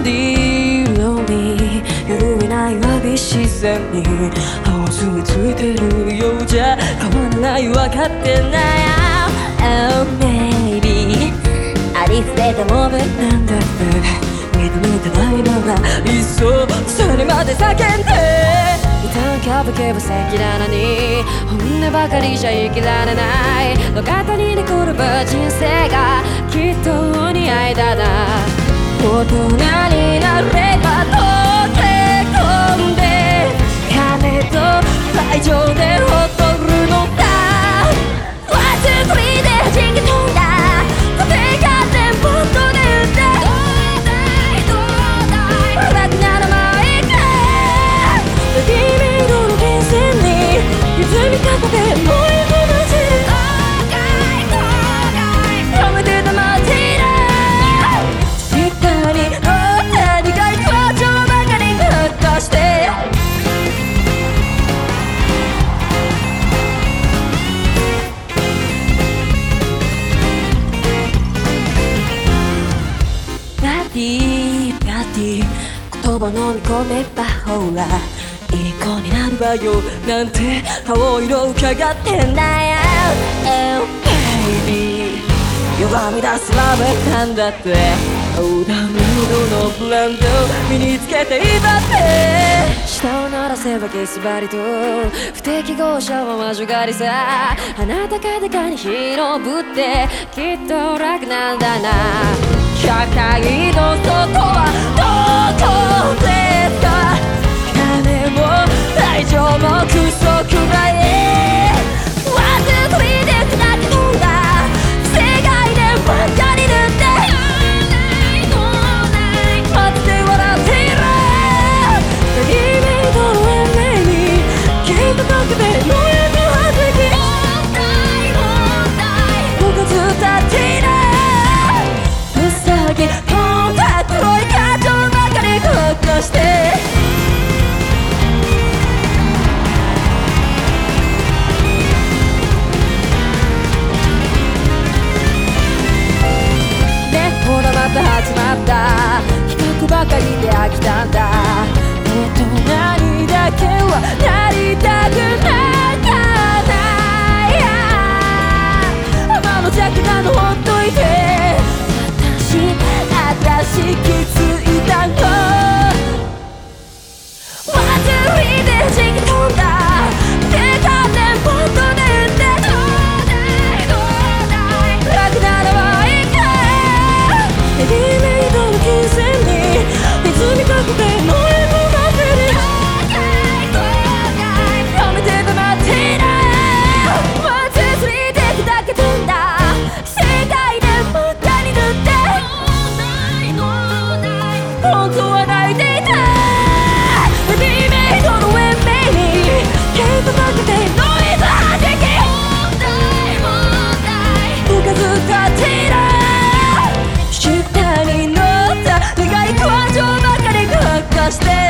んでいるのに揺るないわび自然に青ずみついてるようじゃ変わらないわかってない Oh maybe ありふれたものなんだって認めてないならいっそそれまで叫んで歌うかぶけば赤裸々に本音ばかりじゃ生きられない路肩に残る人生がきっとお似合いだな大人に言葉飲み込めばほらいい子になるわよ。なんて青色伺ってんだよ。Oh baby 弱み出すラブなんだって。オーダームードのブランド身につけていたって。舌を鳴らせばゲスバリと不適合者は魔女狩りさ。あなたがでかに広ぶってきっと楽なんだな。社会の外はどこ隣だけはなりたくない stay